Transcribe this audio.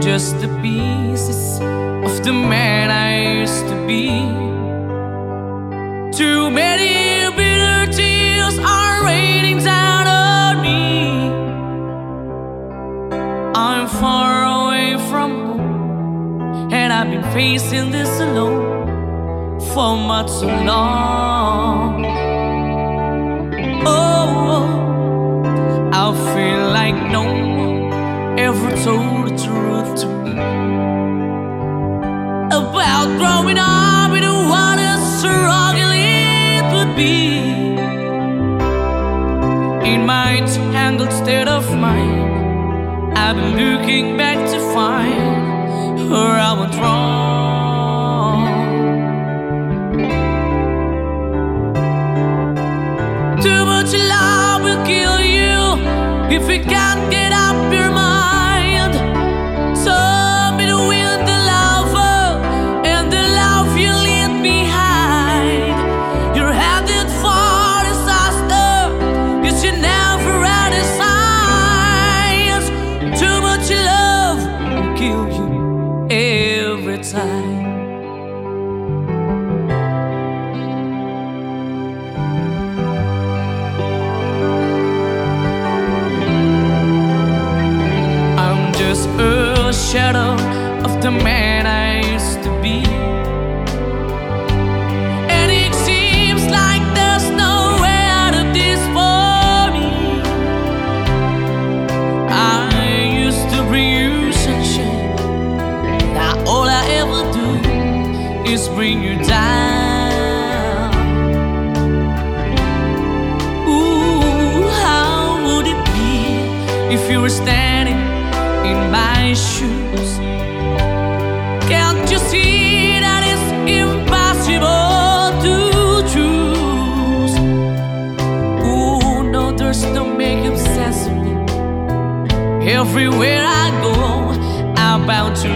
just the pieces of the man I used to be. Too many bitter tears are raining down on me. I'm far away from home, and I've been facing this alone for much too long. Oh, I feel like no one ever told the truth to me about growing up in what a struggle it would be. In my tangled state of mind, I've been looking back to find where I went wrong. Too much love will kill you if you can't time. I'm just a shadow of the man I used to be. Is bring you down. Ooh, how would it be if you were standing in my shoes? Can't you see that it's impossible to choose? Ooh, no, there's no making sense of me. Everywhere I go, I'm bound to